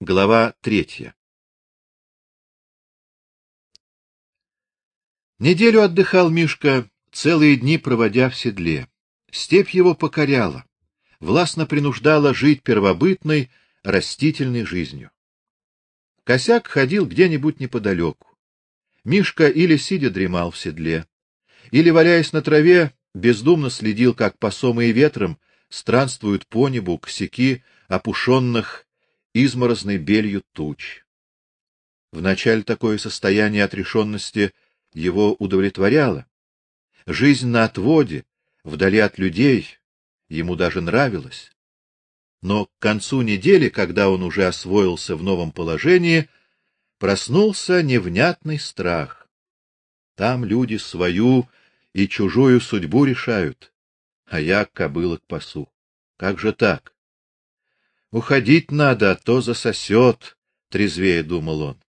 Глава третья. Неделю отдыхал Мишка, целые дни проводя в седле. Степь его покоряла, властно принуждала жить первобытной, растительной жизнью. Косяк ходил где-нибудь неподалеку. Мишка или сидя дремал в седле, или валяясь на траве, бездумно следил, как по и ветром странствуют по небу косяки опушенных изморозной белью туч. Вначале такое состояние отрешенности его удовлетворяло. Жизнь на отводе, вдали от людей, ему даже нравилась. Но к концу недели, когда он уже освоился в новом положении, проснулся невнятный страх. Там люди свою и чужую судьбу решают, а я кобыла к пасу. Как же так? Уходить надо, а то засосет, трезвее думал он.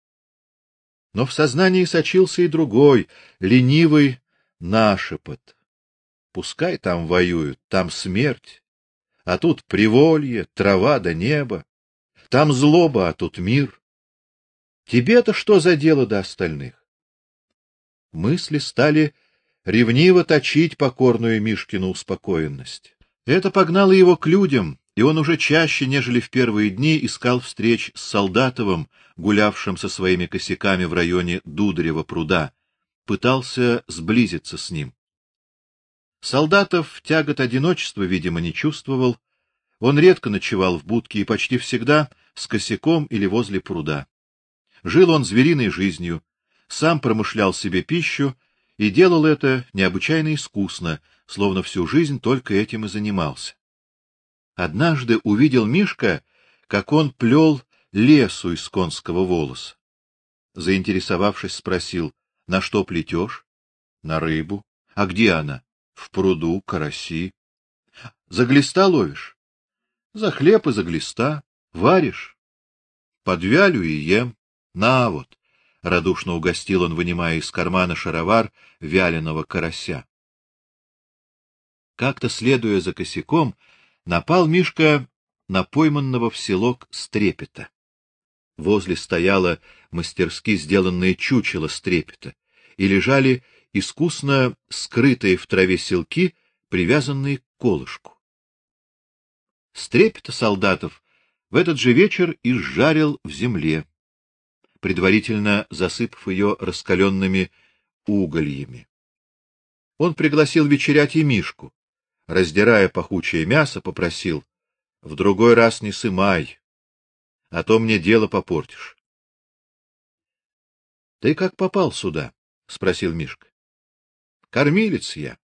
Но в сознании сочился и другой, ленивый нашепот. Пускай там воюют, там смерть, а тут приволье, трава да небо. Там злоба, а тут мир. Тебе-то что за дело до остальных? Мысли стали ревниво точить покорную Мишкину успокоенность. Это погнало его к людям, и он уже чаще, нежели в первые дни, искал встреч с Солдатовым, гулявшим со своими косяками в районе Дударева пруда, пытался сблизиться с ним. Солдатов тягот одиночества, видимо, не чувствовал. Он редко ночевал в будке и почти всегда с косяком или возле пруда. Жил он звериной жизнью, сам промышлял себе пищу и делал это необычайно искусно, словно всю жизнь только этим и занимался. Однажды увидел Мишка, как он плел лесу из конского волоса. Заинтересовавшись, спросил: "На что плетешь? На рыбу. А где она? В пруду, караси. За глиста ловишь? За хлеб и за глиста. Варишь? Подвялю и ем. На вот. Радушно угостил он, вынимая из кармана шаровар вяленого карася. Как-то следуя за косяком, напал Мишка на пойманного в селок стрепета. Возле стояло мастерски сделанное чучело стрепета, и лежали искусно скрытые в траве селки, привязанные к колышку. Стрепета солдатов в этот же вечер изжарил в земле, предварительно засыпав ее раскаленными угольями. Он пригласил вечерять и Мишку, раздирая пахучее мясо, попросил: "В другой раз не сымай, а то мне дело попортишь". "Ты как попал сюда?" спросил Мишка. "Кормилец я".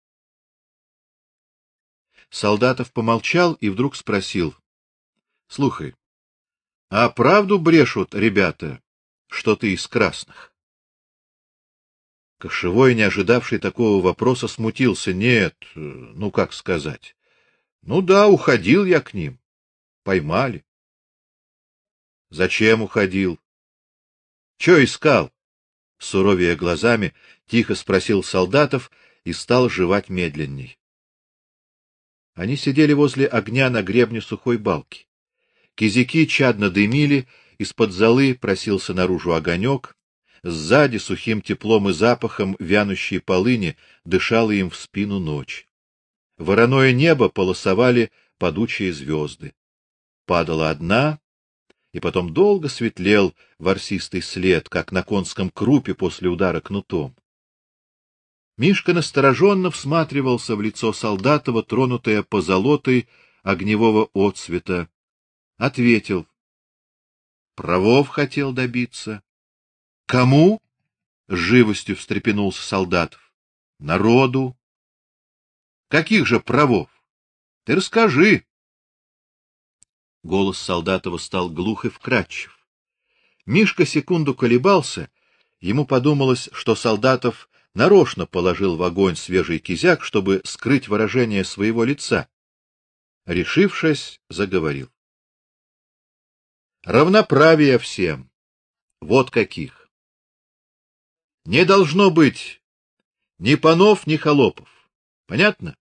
Солдатов помолчал и вдруг спросил: "Слухай, а правду брешут ребята, что ты из красных?" Кошевой, не ожидавший такого вопроса, смутился. Нет, ну как сказать? Ну да, уходил я к ним. Поймали. Зачем уходил? Что искал? Суровее глазами, тихо спросил солдатов и стал жевать медленней. Они сидели возле огня на гребне сухой балки. Кизяки чадно дымили, из-под золы просился наружу огонек, Сзади сухим теплом и запахом вянущей полыни дышала им в спину ночь. Вороное небо полосовали падучие звезды. Падала одна, и потом долго светлел ворсистый след, как на конском крупе после удара кнутом. Мишка настороженно всматривался в лицо Солдатова, тронутое позолотой огневого отсвета. Ответил: "Правов хотел добиться. Кому? живостью встрепенулся Солдатов. Народу. Каких же правов? Ты расскажи. Голос Солдатова стал глух и вкрадчив. Мишка секунду колебался, ему подумалось, что Солдатов нарочно положил в огонь свежий кизяк, чтобы скрыть выражение своего лица. Решившись, заговорил. Равноправие всем. Вот каких. Не должно быть ни панов, ни холопов. Понятно?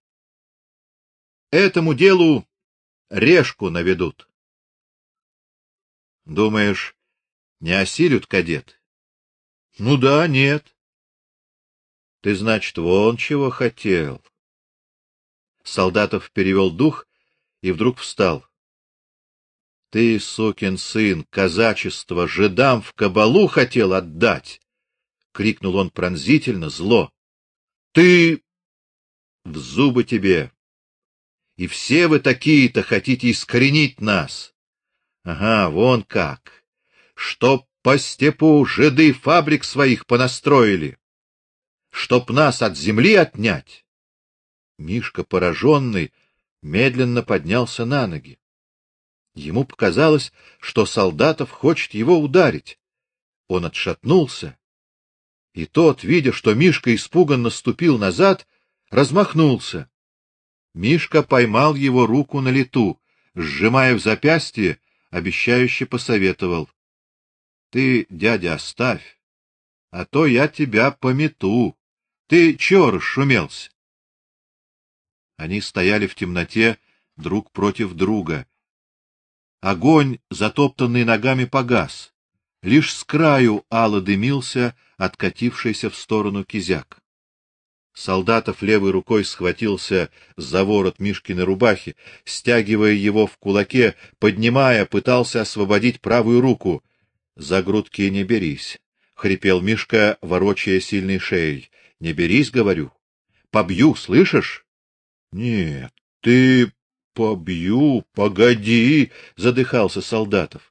Этому делу решку наведут. Думаешь, не осилют кадет? Ну да, нет. Ты, значит, вон чего хотел. Солдатов перевел дух и вдруг встал. Ты, сукин сын, казачество жидам в кабалу хотел отдать, крикнул он пронзительно, зло. Ты в зубы тебе. И все вы такие-то хотите искоренить нас. Ага, вон как. Чтоб по степу жиды фабрик своих понастроили. Чтоб нас от земли отнять. Мишка, пораженный, медленно поднялся на ноги. Ему показалось, что солдатов хочет его ударить. Он отшатнулся, и тот, видя, что Мишка испуганно ступил назад, размахнулся. Мишка поймал его руку на лету, сжимая в запястье, обещающе посоветовал: "Ты, дядя, оставь, а то я тебя помету. Ты чего расшумелся?" Они стояли в темноте друг против друга. Огонь, затоптанный ногами, погас. Лишь с краю ало дымился откатившийся в сторону кизяк. Солдатов левой рукой схватился за ворот Мишкиной рубахи, стягивая его в кулаке, поднимая, пытался освободить правую руку. За грудки не берись, хрипел Мишка, ворочая сильной шеей. Не берись, говорю. Побью, слышишь? Нет, ты побью, погоди, задыхался Солдатов.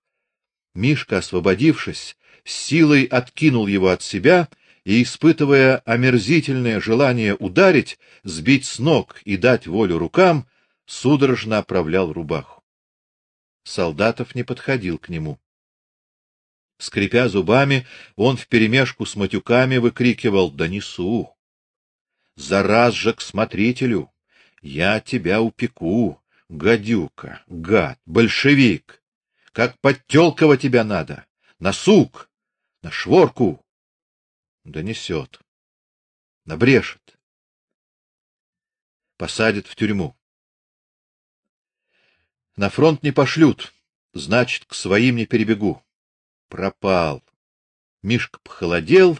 Мишка, освободившись, силой откинул его от себя и, испытывая омерзительное желание ударить, сбить с ног и дать волю рукам, судорожно оправлял рубаху. Солдатов не подходил к нему. Скрипя зубами, он вперемешку с матюками выкрикивал: "Да несу! Зараз же к смотрителю! Я тебя упеку, гадюка, гад, большевик! Как подтёлково тебя надо! На сук! На шворку!" Донесет. Набрешет. Посадят в тюрьму. На фронт не пошлют, значит, к своим не перебегу. Пропал. Мишка похолодел,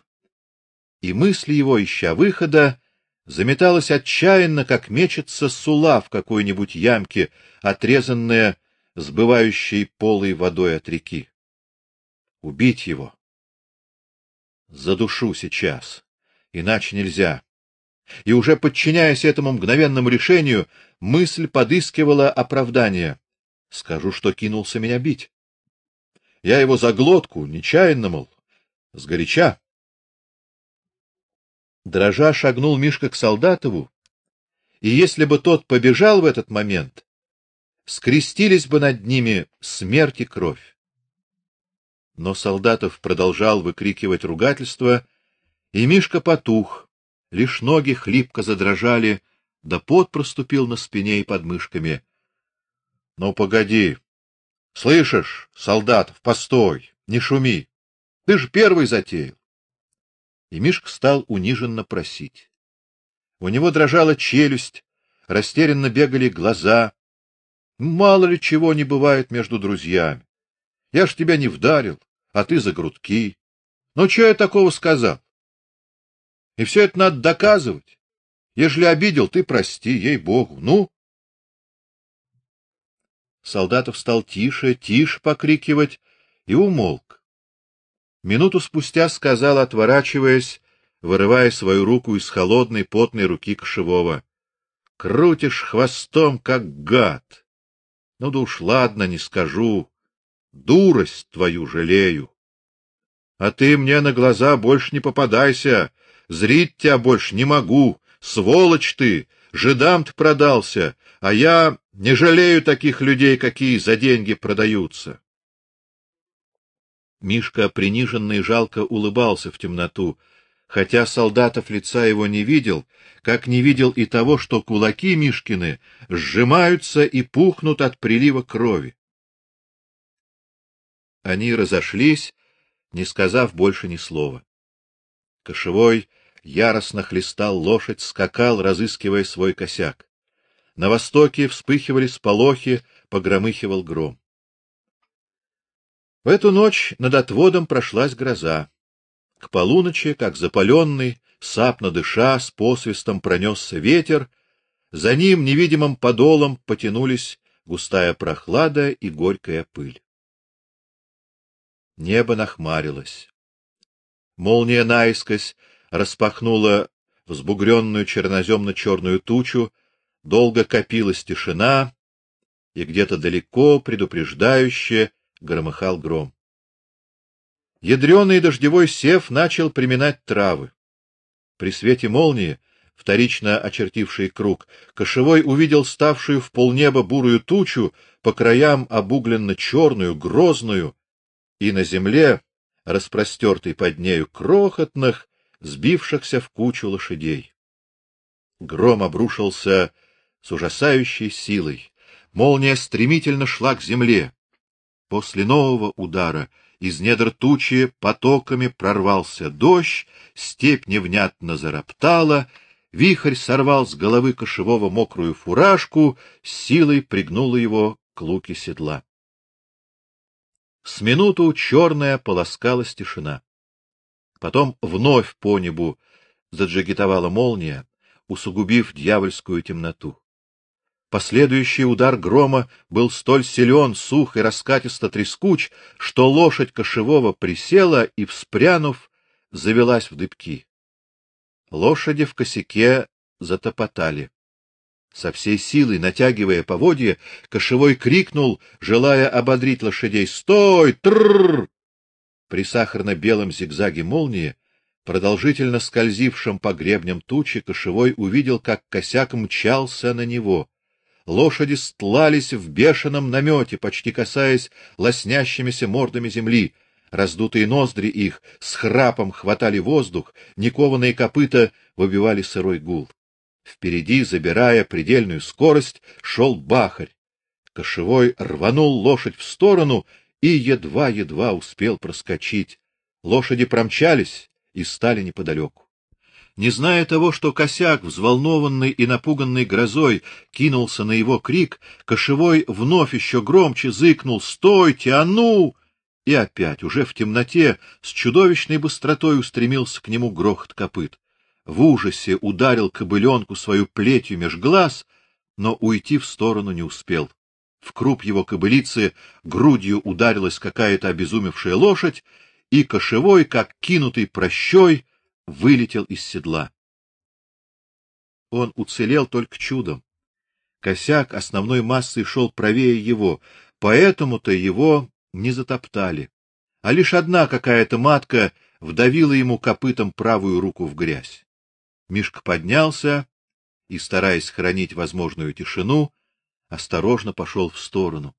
и мысль его, ища выхода, заметалась отчаянно, как мечется сула в какой-нибудь ямке, отрезанная сбывающей полой водой от реки. Убить его задушу сейчас, иначе нельзя. И уже подчиняясь этому мгновенному решению, мысль подыскивала оправдание. Скажу, что кинулся меня бить. Я его за глотку, нечаянно, мол, сгоряча. Дрожа шагнул Мишка к Солдатову, и если бы тот побежал в этот момент, скрестились бы над ними смерть и кровь но Солдатов продолжал выкрикивать ругательства, и Мишка потух, лишь ноги хлипко задрожали, да пот проступил на спине и под мышками. Ну погоди. Слышишь, Солдатов, постой, не шуми. Ты же первый затеял. И Мишка стал униженно просить. У него дрожала челюсть, растерянно бегали глаза. Мало ли чего не бывает между друзьями. Я ж тебя не вдарил а ты за грудки. Ну что я такого сказал? И все это надо доказывать. Ежели обидел, ты прости, ей-богу. Ну. Солдатов стал тише, тише покрикивать и умолк. Минуту спустя сказал, отворачиваясь, вырывая свою руку из холодной потной руки кошевого: "Крутишь хвостом как гад. Ну да уж ладно, не скажу. Дурость твою жалею. А ты мне на глаза больше не попадайся, зрить тебя больше не могу, сволочь ты, жидам ты продался, а я не жалею таких людей, какие за деньги продаются. Мишка приниженно и жалко улыбался в темноту, хотя солдатов лица его не видел, как не видел и того, что кулаки Мишкины сжимаются и пухнут от прилива крови. Они разошлись, не сказав больше ни слова. Кошевой яростно хлестал лошадь, скакал, разыскивая свой косяк. На востоке вспыхивали сполохи, погромыхивал гром. В эту ночь над отводом прошлась гроза. К полуночи, как запаленный, сапно дыша, с посвистом пронесся ветер, за ним невидимым подолом потянулись густая прохлада и горькая пыль. Небо нахмарилось. Молния наискось распахнула взбугренную черноземно-черную тучу, долго копилась тишина, и где-то далеко предупреждающе громыхал гром. Ядреный дождевой сев начал приминать травы. При свете молнии, вторично очертившей круг, кошевой увидел ставшую в полнеба бурую тучу, по краям обугленно черную, грозную, и на земле, распростертой под нею, крохотных, сбившихся в кучу лошадей. Гром обрушился с ужасающей силой. Молния стремительно шла к земле. После нового удара из недр тучи потоками прорвался дождь, степь невнятно зароптала, вихрь сорвал с головы кошевого мокрую фуражку, силой пригнула его к луке седла. С минуту черная полоскалась тишина. Потом вновь по небу заджигитовала молния, усугубив дьявольскую темноту. Последующий удар грома был столь силен, сух и раскатисто трескуч, что лошадь кошевого присела и, вспрянув, завелась в дыбки. Лошади в косяке затопотали. Со всей силой натягивая поводья, кошевой крикнул, желая ободрить лошадей: "Стой! Трррр!" При сахарно-белом зигзаге молнии, продолжительно скользившем по гребням тучи, кошевой увидел, как косяк мчался на него. Лошади стлались в бешеном намете, почти касаясь лоснящимися мордами земли. Раздутые ноздри их с храпом хватали воздух, никованные копыта выбивали сырой гул. Впереди, забирая предельную скорость, шел бахарь. Кошевой рванул лошадь в сторону и едва-едва успел проскочить. Лошади промчались и стали неподалеку. Не зная того, что косяк, взволнованный и напуганный грозой, кинулся на его крик, кошевой вновь еще громче зыкнул: "Стойте, а ну!" И опять, уже в темноте, с чудовищной быстротой устремился к нему грохот копыт. В ужасе ударил кобыленку свою плетью меж глаз, но уйти в сторону не успел. В круп его кобылицы грудью ударилась какая-то обезумевшая лошадь, и кошевой, как кинутый прощой, вылетел из седла. Он уцелел только чудом. Косяк основной массой шел правее его, поэтому-то его не затоптали. А лишь одна какая-то матка вдавила ему копытом правую руку в грязь. Мишка поднялся и, стараясь хранить возможную тишину, осторожно пошел в сторону.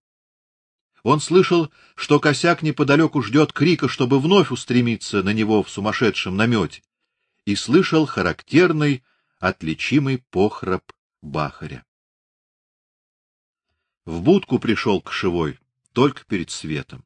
Он слышал, что косяк неподалеку ждет крика, чтобы вновь устремиться на него в сумасшедшем намете и слышал характерный, отличимый похрап бахаря. В будку пришел кошевой только перед светом.